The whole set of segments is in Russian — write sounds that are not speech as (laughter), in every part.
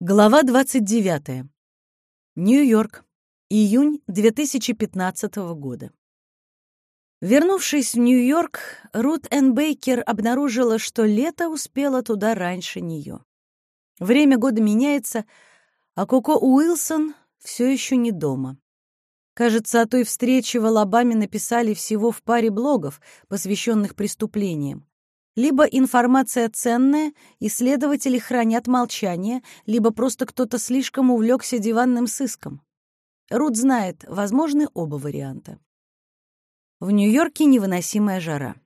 Глава 29. Нью-Йорк. Июнь 2015 года. Вернувшись в Нью-Йорк, Рут Энн Бейкер обнаружила, что лето успело туда раньше нее. Время года меняется, а Коко Уилсон все еще не дома. Кажется, о той встрече в Алабаме написали всего в паре блогов, посвященных преступлениям. Либо информация ценная, исследователи хранят молчание, либо просто кто-то слишком увлекся диванным сыском. Рут знает, возможны оба варианта. В Нью-Йорке невыносимая жара.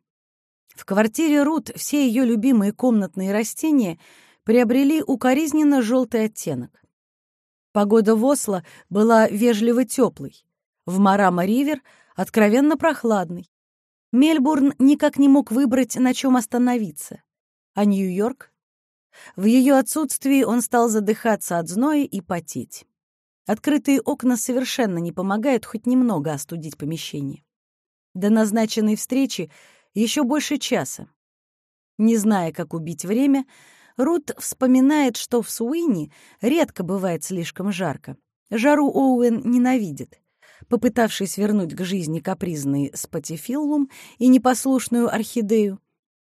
В квартире Рут все ее любимые комнатные растения приобрели укоризненно желтый оттенок. Погода в Осло была вежливо теплой, в Марама-Ривер — откровенно прохладной. Мельбурн никак не мог выбрать, на чем остановиться. А Нью-Йорк? В ее отсутствии он стал задыхаться от зноя и потеть. Открытые окна совершенно не помогают хоть немного остудить помещение. До назначенной встречи еще больше часа. Не зная, как убить время, Рут вспоминает, что в Суини редко бывает слишком жарко. Жару Оуэн ненавидит попытавшись вернуть к жизни капризный спатифиллум и непослушную орхидею,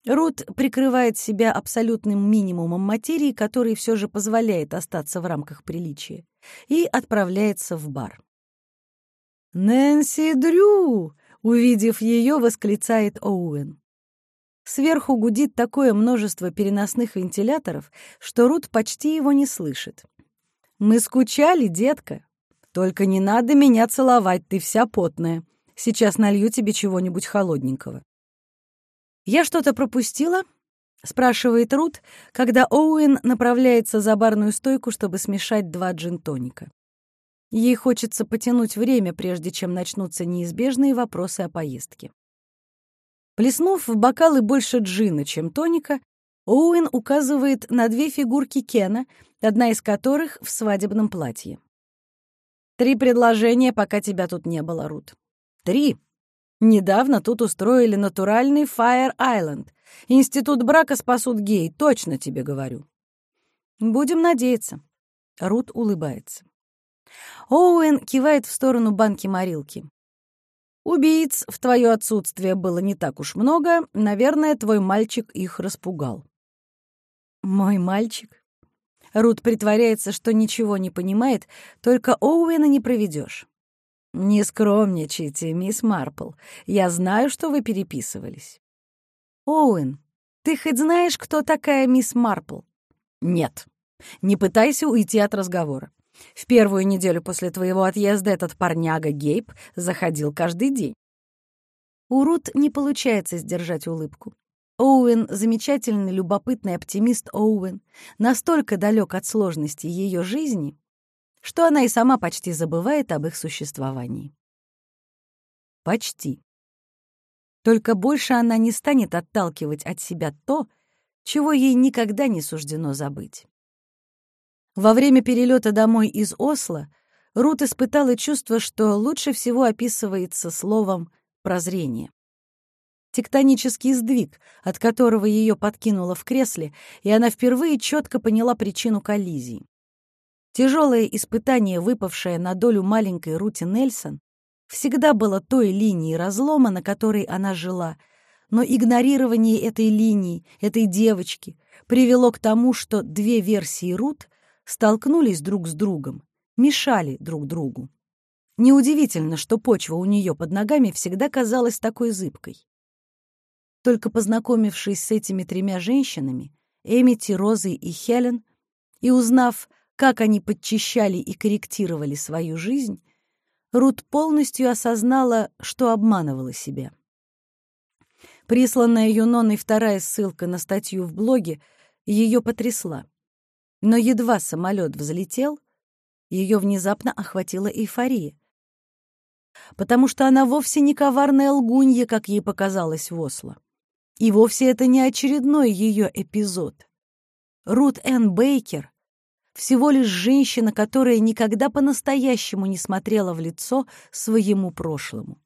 Рут прикрывает себя абсолютным минимумом материи, который все же позволяет остаться в рамках приличия, и отправляется в бар. «Нэнси Дрю!» — увидев ее, восклицает Оуэн. Сверху гудит такое множество переносных вентиляторов, что Рут почти его не слышит. «Мы скучали, детка!» Только не надо меня целовать, ты вся потная. Сейчас налью тебе чего-нибудь холодненького. Я что-то пропустила? спрашивает Рут, когда Оуэн направляется за барную стойку, чтобы смешать два джин-тоника. Ей хочется потянуть время, прежде чем начнутся неизбежные вопросы о поездке. Плеснув в бокалы больше джина, чем тоника, Оуэн указывает на две фигурки Кена, одна из которых в свадебном платье. Три предложения, пока тебя тут не было, Рут. Три. Недавно тут устроили натуральный Fire Island. Институт брака спасут гей, точно тебе говорю. Будем надеяться. Рут улыбается. Оуэн кивает в сторону банки-морилки. Убийц в твое отсутствие было не так уж много. Наверное, твой мальчик их распугал. Мой мальчик? Рут притворяется, что ничего не понимает, только Оуэна не проведешь. «Не скромничайте, мисс Марпл. Я знаю, что вы переписывались». «Оуэн, ты хоть знаешь, кто такая мисс Марпл?» «Нет. Не пытайся уйти от разговора. В первую неделю после твоего отъезда этот парняга Гейб заходил каждый день». У Рут не получается сдержать улыбку. Оуэн — замечательный, любопытный оптимист Оуэн, настолько далек от сложности ее жизни, что она и сама почти забывает об их существовании. Почти. Только больше она не станет отталкивать от себя то, чего ей никогда не суждено забыть. Во время перелета домой из Осло Рут испытала чувство, что лучше всего описывается словом «прозрение» тектонический сдвиг, от которого ее подкинуло в кресле, и она впервые четко поняла причину коллизии. Тяжелое испытание, выпавшее на долю маленькой Рути Нельсон, всегда было той линией разлома, на которой она жила, но игнорирование этой линии, этой девочки, привело к тому, что две версии Рут столкнулись друг с другом, мешали друг другу. Неудивительно, что почва у нее под ногами всегда казалась такой зыбкой. Только познакомившись с этими тремя женщинами, Эмити, Розой и Хелен, и узнав, как они подчищали и корректировали свою жизнь, Рут полностью осознала, что обманывала себя. Присланная Юноной вторая ссылка на статью в блоге ее потрясла. Но едва самолет взлетел, ее внезапно охватила эйфория. Потому что она вовсе не коварная лгунья, как ей показалось в Осло. И вовсе это не очередной ее эпизод. Рут Энн Бейкер — всего лишь женщина, которая никогда по-настоящему не смотрела в лицо своему прошлому.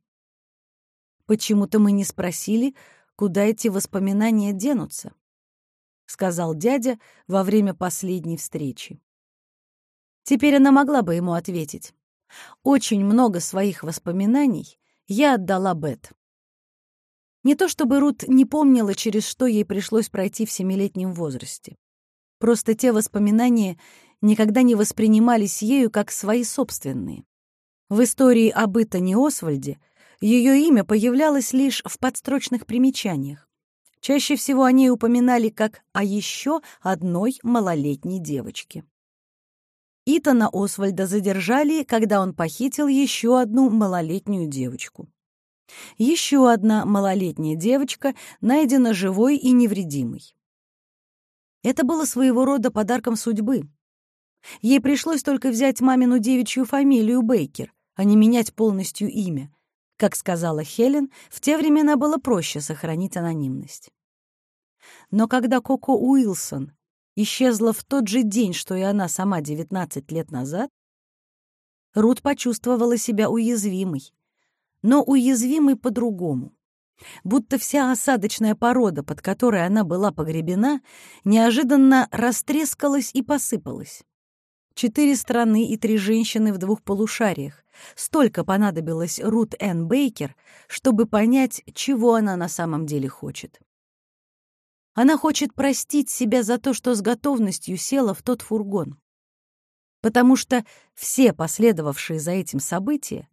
«Почему-то мы не спросили, куда эти воспоминания денутся», — сказал дядя во время последней встречи. Теперь она могла бы ему ответить. Очень много своих воспоминаний я отдала Бет. Не то чтобы Рут не помнила, через что ей пришлось пройти в семилетнем возрасте. Просто те воспоминания никогда не воспринимались ею как свои собственные. В истории об Итане Освальде ее имя появлялось лишь в подстрочных примечаниях. Чаще всего о ней упоминали как о еще одной малолетней девочке. Итана Освальда задержали, когда он похитил еще одну малолетнюю девочку. Еще одна малолетняя девочка найдена живой и невредимой. Это было своего рода подарком судьбы. Ей пришлось только взять мамину девичью фамилию Бейкер, а не менять полностью имя. Как сказала Хелен, в те времена было проще сохранить анонимность. Но когда Коко Уилсон исчезла в тот же день, что и она сама 19 лет назад, Рут почувствовала себя уязвимой. Но уязвимой по-другому. Будто вся осадочная порода, под которой она была погребена, неожиданно растрескалась и посыпалась. Четыре страны и три женщины в двух полушариях. Столько понадобилось Рут Энн Бейкер, чтобы понять, чего она на самом деле хочет. Она хочет простить себя за то, что с готовностью села в тот фургон. Потому что все последовавшие за этим события,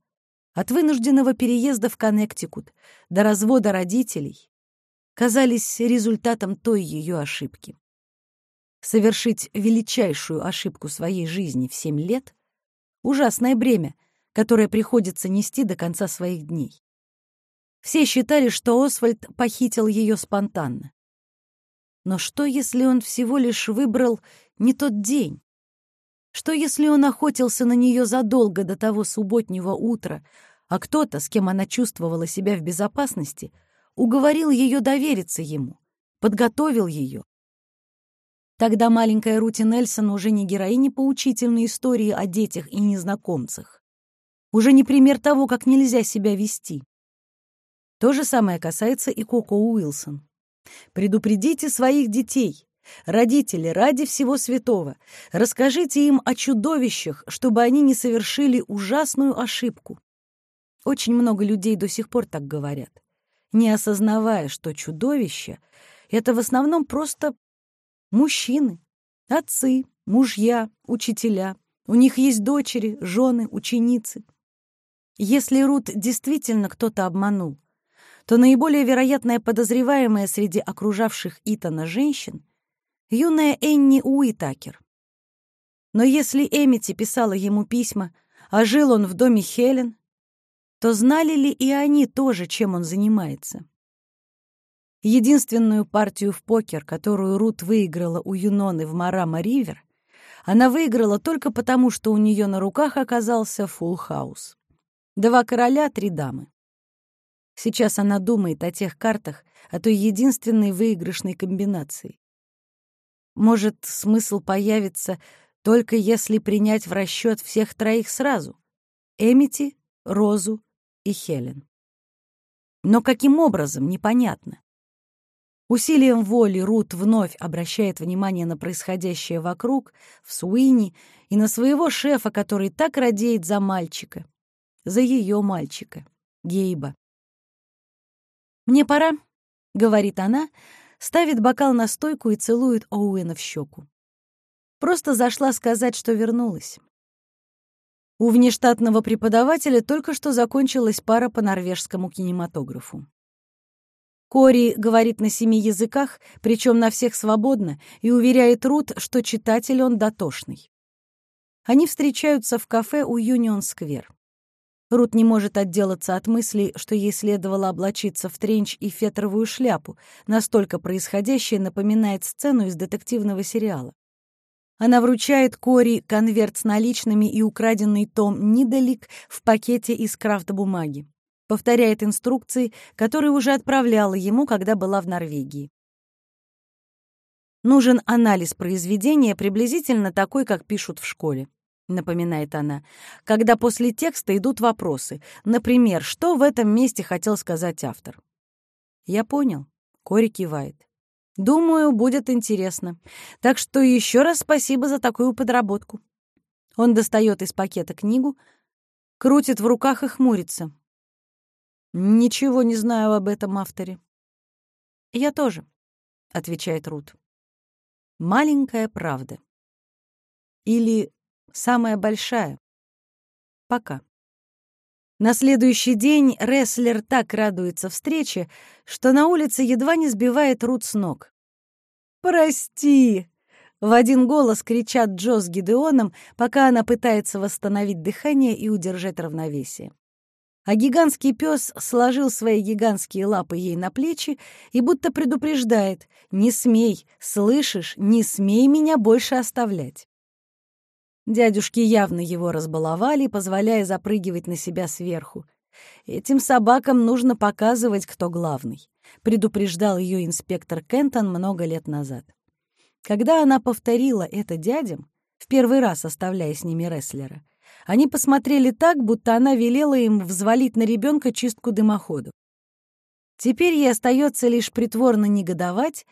от вынужденного переезда в Коннектикут до развода родителей, казались результатом той ее ошибки. Совершить величайшую ошибку своей жизни в семь лет — ужасное бремя, которое приходится нести до конца своих дней. Все считали, что Освальд похитил ее спонтанно. Но что, если он всего лишь выбрал не тот день? Что, если он охотился на нее задолго до того субботнего утра, а кто-то, с кем она чувствовала себя в безопасности, уговорил ее довериться ему, подготовил ее? Тогда маленькая Рути Нельсон уже не героиня поучительной истории о детях и незнакомцах. Уже не пример того, как нельзя себя вести. То же самое касается и Коко Уилсон. Предупредите своих детей. Родители, ради всего святого, расскажите им о чудовищах, чтобы они не совершили ужасную ошибку. Очень много людей до сих пор так говорят, не осознавая, что чудовища — это в основном просто мужчины, отцы, мужья, учителя. У них есть дочери, жены, ученицы. Если Рут действительно кто-то обманул, то наиболее вероятная подозреваемая среди окружавших Итана женщин — юная Энни Уитакер. Но если Эмити писала ему письма, а жил он в доме Хелен, то знали ли и они тоже, чем он занимается? Единственную партию в покер, которую Рут выиграла у Юноны в Марама-Ривер, она выиграла только потому, что у нее на руках оказался фулл-хаус. Два короля, три дамы. Сейчас она думает о тех картах, о той единственной выигрышной комбинации. Может, смысл появится только если принять в расчет всех троих сразу — Эмити, Розу и Хелен. Но каким образом, непонятно. Усилием воли Рут вновь обращает внимание на происходящее вокруг, в Суини, и на своего шефа, который так радеет за мальчика, за ее мальчика, Гейба. «Мне пора», — говорит она, ставит бокал на стойку и целует Оуэна в щеку. Просто зашла сказать, что вернулась. У внештатного преподавателя только что закончилась пара по норвежскому кинематографу. Кори говорит на семи языках, причем на всех свободно, и уверяет Рут, что читатель он дотошный. Они встречаются в кафе у Юнион-сквер. Рут не может отделаться от мысли, что ей следовало облачиться в тренч и фетровую шляпу, настолько происходящее напоминает сцену из детективного сериала. Она вручает Кори конверт с наличными и украденный том «Нидалик» в пакете из крафт-бумаги. Повторяет инструкции, которые уже отправляла ему, когда была в Норвегии. Нужен анализ произведения приблизительно такой, как пишут в школе напоминает она, когда после текста идут вопросы. Например, что в этом месте хотел сказать автор? Я понял. Кори кивает. Думаю, будет интересно. Так что еще раз спасибо за такую подработку. Он достает из пакета книгу, крутит в руках и хмурится. «Ничего не знаю об этом авторе». «Я тоже», — отвечает Рут. «Маленькая правда». Или самая большая. Пока. На следующий день рестлер так радуется встрече, что на улице едва не сбивает Рут с ног. «Прости!» — в один голос кричат Джо с Гидеоном, пока она пытается восстановить дыхание и удержать равновесие. А гигантский пес сложил свои гигантские лапы ей на плечи и будто предупреждает «Не смей, слышишь, не смей меня больше оставлять». Дядюшки явно его разбаловали, позволяя запрыгивать на себя сверху. «Этим собакам нужно показывать, кто главный», — предупреждал ее инспектор Кентон много лет назад. Когда она повторила это дядям, в первый раз оставляя с ними рестлера, они посмотрели так, будто она велела им взвалить на ребенка чистку дымоходу. Теперь ей остается лишь притворно негодовать,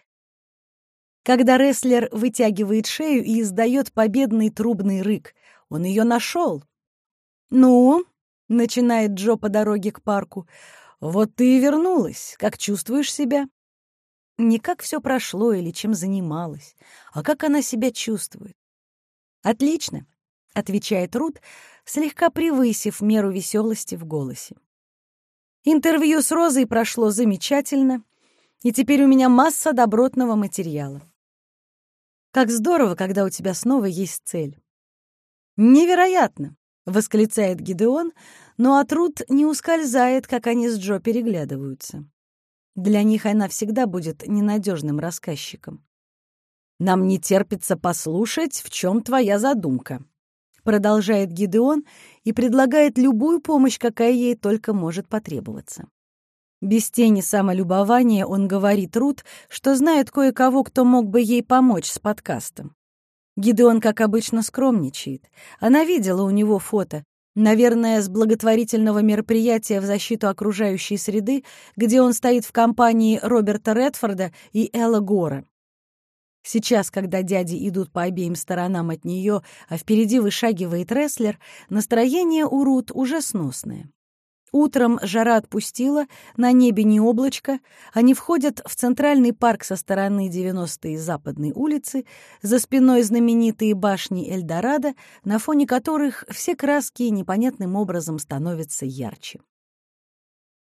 когда рестлер вытягивает шею и издает победный трубный рык. Он ее нашел. «Ну?» — начинает Джо по дороге к парку. «Вот ты и вернулась. Как чувствуешь себя?» Не как все прошло или чем занималась, а как она себя чувствует. «Отлично», — отвечает Рут, слегка превысив меру веселости в голосе. Интервью с Розой прошло замечательно, и теперь у меня масса добротного материала. Как здорово, когда у тебя снова есть цель. Невероятно, восклицает Гидеон, но от Рут не ускользает, как они с Джо переглядываются. Для них она всегда будет ненадежным рассказчиком. Нам не терпится послушать, в чем твоя задумка, продолжает Гидеон и предлагает любую помощь, какая ей только может потребоваться. Без тени самолюбования он говорит Рут, что знает кое-кого, кто мог бы ей помочь с подкастом. Гидеон, как обычно, скромничает. Она видела у него фото, наверное, с благотворительного мероприятия в защиту окружающей среды, где он стоит в компании Роберта Редфорда и Элла Гора. Сейчас, когда дяди идут по обеим сторонам от нее, а впереди вышагивает рестлер, настроение у Рут уже сносное. Утром жара отпустила, на небе не облачко. Они входят в центральный парк со стороны 90-й западной улицы, за спиной знаменитые башни Эльдорадо, на фоне которых все краски непонятным образом становятся ярче.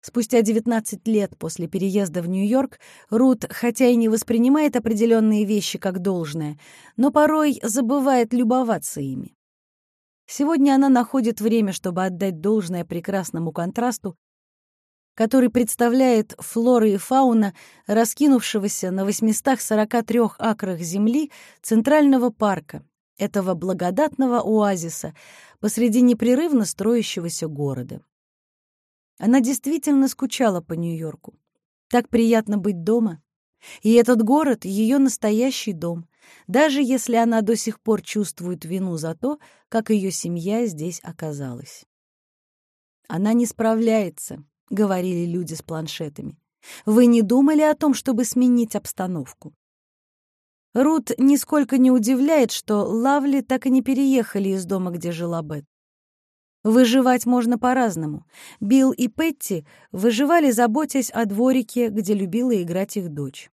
Спустя 19 лет после переезда в Нью-Йорк Рут, хотя и не воспринимает определенные вещи как должное, но порой забывает любоваться ими. Сегодня она находит время, чтобы отдать должное прекрасному контрасту, который представляет флора и фауна раскинувшегося на 843 акрах земли Центрального парка, этого благодатного оазиса посреди непрерывно строящегося города. Она действительно скучала по Нью-Йорку. Так приятно быть дома. И этот город — ее настоящий дом, даже если она до сих пор чувствует вину за то, как ее семья здесь оказалась. «Она не справляется», — говорили люди с планшетами. «Вы не думали о том, чтобы сменить обстановку?» Рут нисколько не удивляет, что Лавли так и не переехали из дома, где жила Бет. Выживать можно по-разному. Билл и Петти выживали, заботясь о дворике, где любила играть их дочь.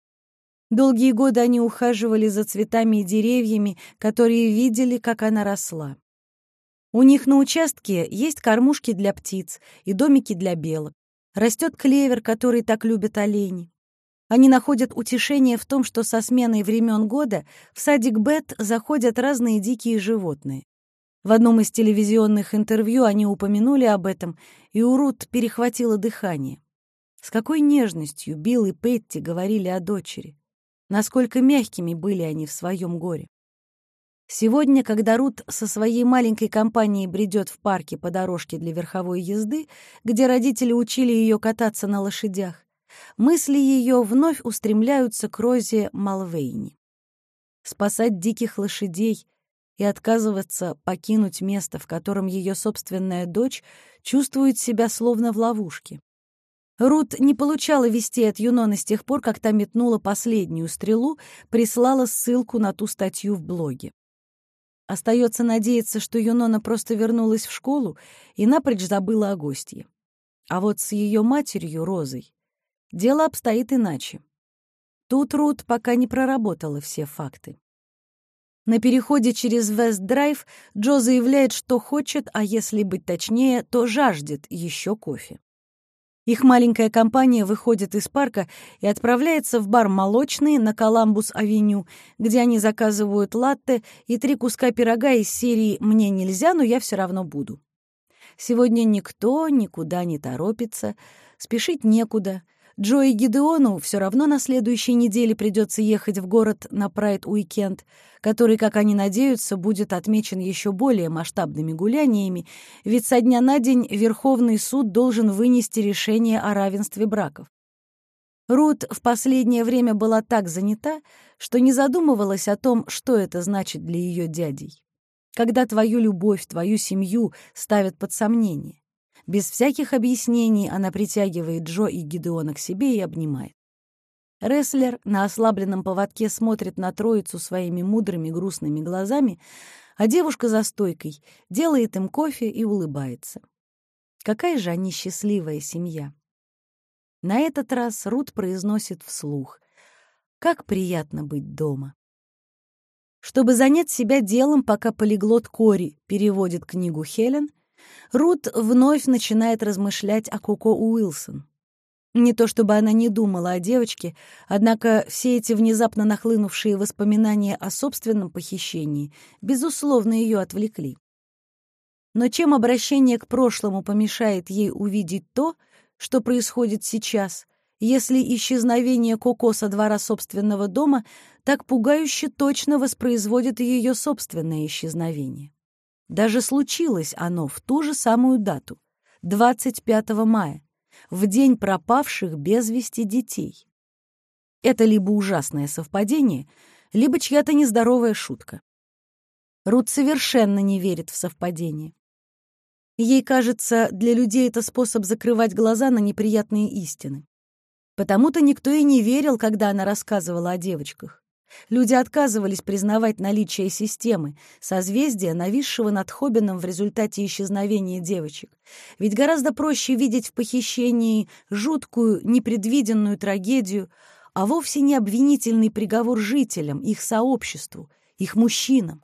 Долгие годы они ухаживали за цветами и деревьями, которые видели, как она росла. У них на участке есть кормушки для птиц и домики для белок. Растет клевер, который так любят олени. Они находят утешение в том, что со сменой времен года в садик Бет заходят разные дикие животные. В одном из телевизионных интервью они упомянули об этом, и у Рут перехватило дыхание. С какой нежностью Билл и Петти говорили о дочери насколько мягкими были они в своем горе. Сегодня, когда Рут со своей маленькой компанией бредет в парке по дорожке для верховой езды, где родители учили ее кататься на лошадях, мысли ее вновь устремляются к Розе Малвейни. Спасать диких лошадей и отказываться покинуть место, в котором ее собственная дочь чувствует себя словно в ловушке. Рут не получала вести от Юнона с тех пор, как та метнула последнюю стрелу, прислала ссылку на ту статью в блоге. Остается надеяться, что Юнона просто вернулась в школу и напрочь забыла о гостье. А вот с ее матерью, Розой, дело обстоит иначе. Тут Рут пока не проработала все факты. На переходе через Вест-Драйв Джо заявляет, что хочет, а если быть точнее, то жаждет еще кофе. Их маленькая компания выходит из парка и отправляется в бар «Молочный» на Коламбус-авеню, где они заказывают латте и три куска пирога из серии «Мне нельзя, но я все равно буду». Сегодня никто никуда не торопится, спешить некуда — Джо и Гидеону все равно на следующей неделе придется ехать в город на Прайд-уикенд, который, как они надеются, будет отмечен еще более масштабными гуляниями, ведь со дня на день Верховный суд должен вынести решение о равенстве браков. Рут в последнее время была так занята, что не задумывалась о том, что это значит для ее дядей. Когда твою любовь, твою семью ставят под сомнение. Без всяких объяснений она притягивает Джо и Гидеона к себе и обнимает. Рестлер на ослабленном поводке смотрит на троицу своими мудрыми грустными глазами, а девушка за стойкой делает им кофе и улыбается. Какая же они счастливая семья. На этот раз Рут произносит вслух. Как приятно быть дома. Чтобы занять себя делом, пока полиглот Кори переводит книгу Хелен, Рут вновь начинает размышлять о Коко Уилсон. Не то чтобы она не думала о девочке, однако все эти внезапно нахлынувшие воспоминания о собственном похищении, безусловно, ее отвлекли. Но чем обращение к прошлому помешает ей увидеть то, что происходит сейчас, если исчезновение Коко со двора собственного дома так пугающе точно воспроизводит ее собственное исчезновение? Даже случилось оно в ту же самую дату, 25 мая, в день пропавших без вести детей. Это либо ужасное совпадение, либо чья-то нездоровая шутка. Рут совершенно не верит в совпадение. Ей кажется, для людей это способ закрывать глаза на неприятные истины. Потому-то никто и не верил, когда она рассказывала о девочках. Люди отказывались признавать наличие системы, созвездия, нависшего над Хоббином в результате исчезновения девочек. Ведь гораздо проще видеть в похищении жуткую, непредвиденную трагедию, а вовсе не обвинительный приговор жителям, их сообществу, их мужчинам.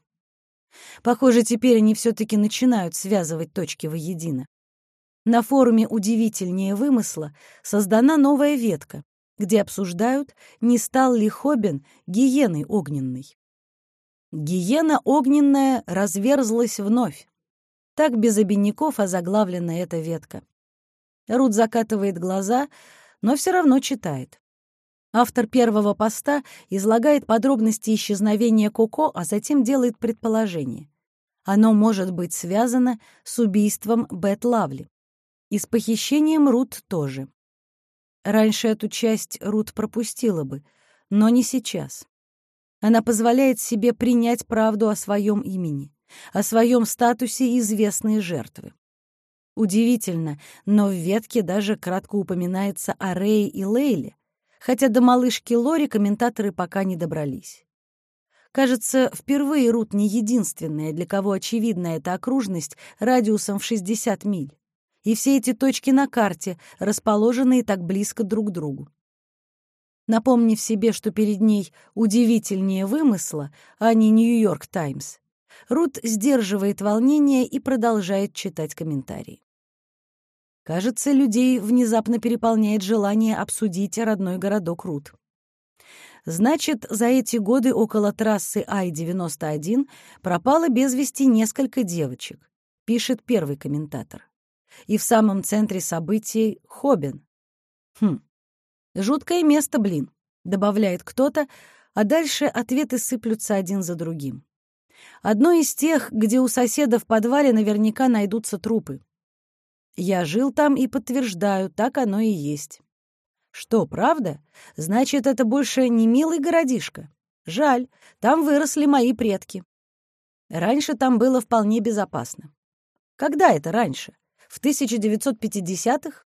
Похоже, теперь они все-таки начинают связывать точки воедино. На форуме «Удивительнее вымысла» создана новая ветка, где обсуждают, не стал ли Хоббин гиеной огненной. Гиена огненная разверзлась вновь. Так без обиняков озаглавлена эта ветка. Рут закатывает глаза, но все равно читает. Автор первого поста излагает подробности исчезновения Коко, а затем делает предположение. Оно может быть связано с убийством Бет Лавли. И с похищением Рут тоже. Раньше эту часть Рут пропустила бы, но не сейчас. Она позволяет себе принять правду о своем имени, о своем статусе известной жертвы. Удивительно, но в ветке даже кратко упоминается о Рее и Лейле, хотя до малышки Лори комментаторы пока не добрались. Кажется, впервые Рут не единственная, для кого очевидна эта окружность радиусом в 60 миль и все эти точки на карте, расположенные так близко друг к другу. Напомнив себе, что перед ней удивительнее вымысла, а не «Нью-Йорк Таймс», Рут сдерживает волнение и продолжает читать комментарии. Кажется, людей внезапно переполняет желание обсудить родной городок Рут. Значит, за эти годы около трассы Ай-91 пропало без вести несколько девочек, пишет первый комментатор и в самом центре событий — Хоббин. Хм, жуткое место, блин, добавляет кто-то, а дальше ответы сыплются один за другим. Одно из тех, где у соседа в подвале наверняка найдутся трупы. Я жил там и подтверждаю, так оно и есть. Что, правда? Значит, это больше не милый городишко. Жаль, там выросли мои предки. Раньше там было вполне безопасно. Когда это раньше? В 1950-х?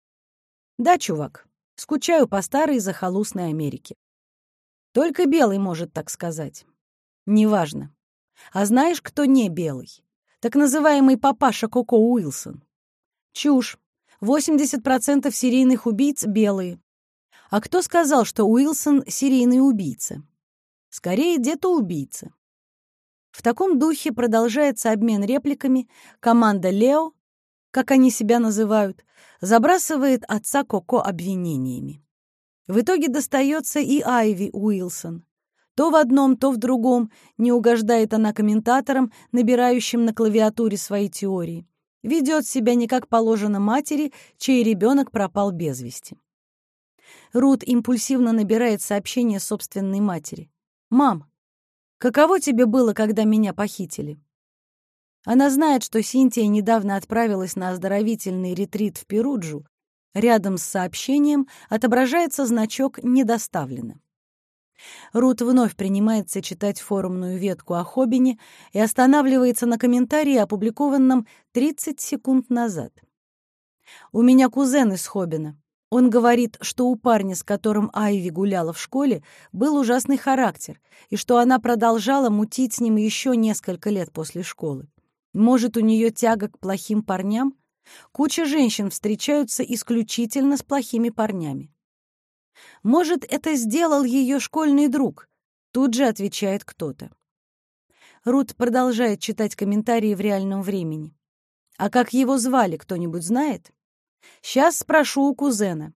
Да, чувак, скучаю по старой захолустной Америке. Только белый может так сказать. Неважно. А знаешь, кто не белый? Так называемый папаша Коко Уилсон. Чушь. 80% серийных убийц белые. А кто сказал, что Уилсон — серийный убийца? Скорее, где-то убийца. В таком духе продолжается обмен репликами. Команда «Лео», как они себя называют, забрасывает отца Коко обвинениями. В итоге достается и Айви Уилсон. То в одном, то в другом не угождает она комментаторам, набирающим на клавиатуре свои теории. Ведет себя не как положено матери, чей ребенок пропал без вести. Рут импульсивно набирает сообщение собственной матери. «Мам, каково тебе было, когда меня похитили?» Она знает, что Синтия недавно отправилась на оздоровительный ретрит в Перуджу. Рядом с сообщением отображается значок «Недоставлено». Рут вновь принимается читать форумную ветку о Хоббине и останавливается на комментарии, опубликованном 30 секунд назад. «У меня кузен из Хоббина. Он говорит, что у парня, с которым Айви гуляла в школе, был ужасный характер, и что она продолжала мутить с ним еще несколько лет после школы. Может, у нее тяга к плохим парням? Куча женщин встречаются исключительно с плохими парнями. Может, это сделал ее школьный друг? Тут же отвечает кто-то. Рут продолжает читать комментарии в реальном времени. А как его звали, кто-нибудь знает? Сейчас спрошу у кузена.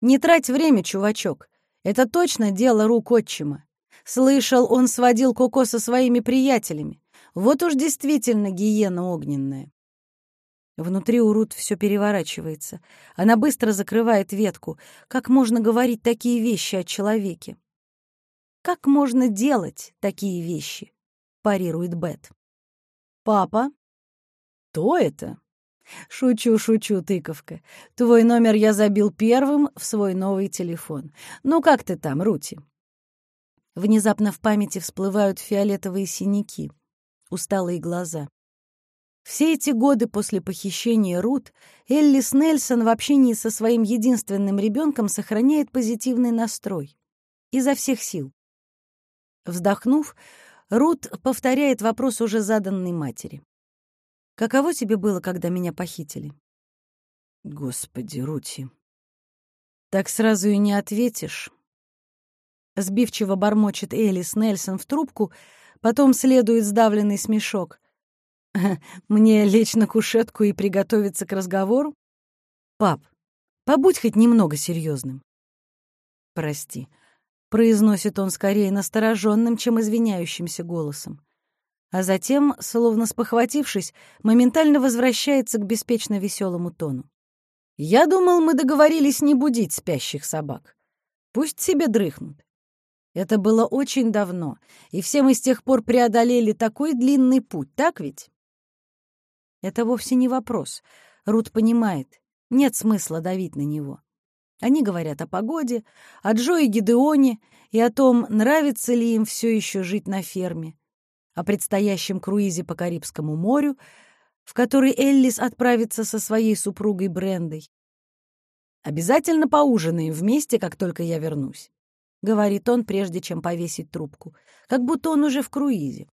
Не трать время, чувачок. Это точно дело рук отчима. Слышал, он сводил Коко со своими приятелями. Вот уж действительно гиена огненная. Внутри у Рут все переворачивается. Она быстро закрывает ветку. Как можно говорить такие вещи о человеке? Как можно делать такие вещи? парирует Бет. Папа? Кто это? Шучу, шучу, тыковка. Твой номер я забил первым в свой новый телефон. Ну как ты там, Рути? Внезапно в памяти всплывают фиолетовые синяки усталые глаза. Все эти годы после похищения Рут Эллис Нельсон в общении со своим единственным ребенком сохраняет позитивный настрой. Изо всех сил. Вздохнув, Рут повторяет вопрос, уже заданный матери. «Каково тебе было, когда меня похитили?» «Господи, Рути, так сразу и не ответишь». Сбивчиво бормочет Элис Нельсон в трубку, Потом следует сдавленный смешок. (laughs) «Мне лечь на кушетку и приготовиться к разговору? Пап, побудь хоть немного серьезным. «Прости», — произносит он скорее настороженным, чем извиняющимся голосом. А затем, словно спохватившись, моментально возвращается к беспечно веселому тону. «Я думал, мы договорились не будить спящих собак. Пусть себе дрыхнут. Это было очень давно, и все мы с тех пор преодолели такой длинный путь, так ведь? Это вовсе не вопрос. Рут понимает, нет смысла давить на него. Они говорят о погоде, о Джо и Гидеоне и о том, нравится ли им все еще жить на ферме, о предстоящем круизе по Карибскому морю, в который Эллис отправится со своей супругой Брендой. Обязательно поужинаем вместе, как только я вернусь. — говорит он, прежде чем повесить трубку, как будто он уже в круизе.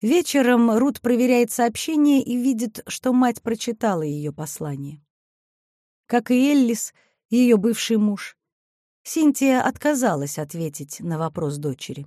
Вечером Рут проверяет сообщение и видит, что мать прочитала ее послание. Как и Эллис, ее бывший муж, Синтия отказалась ответить на вопрос дочери.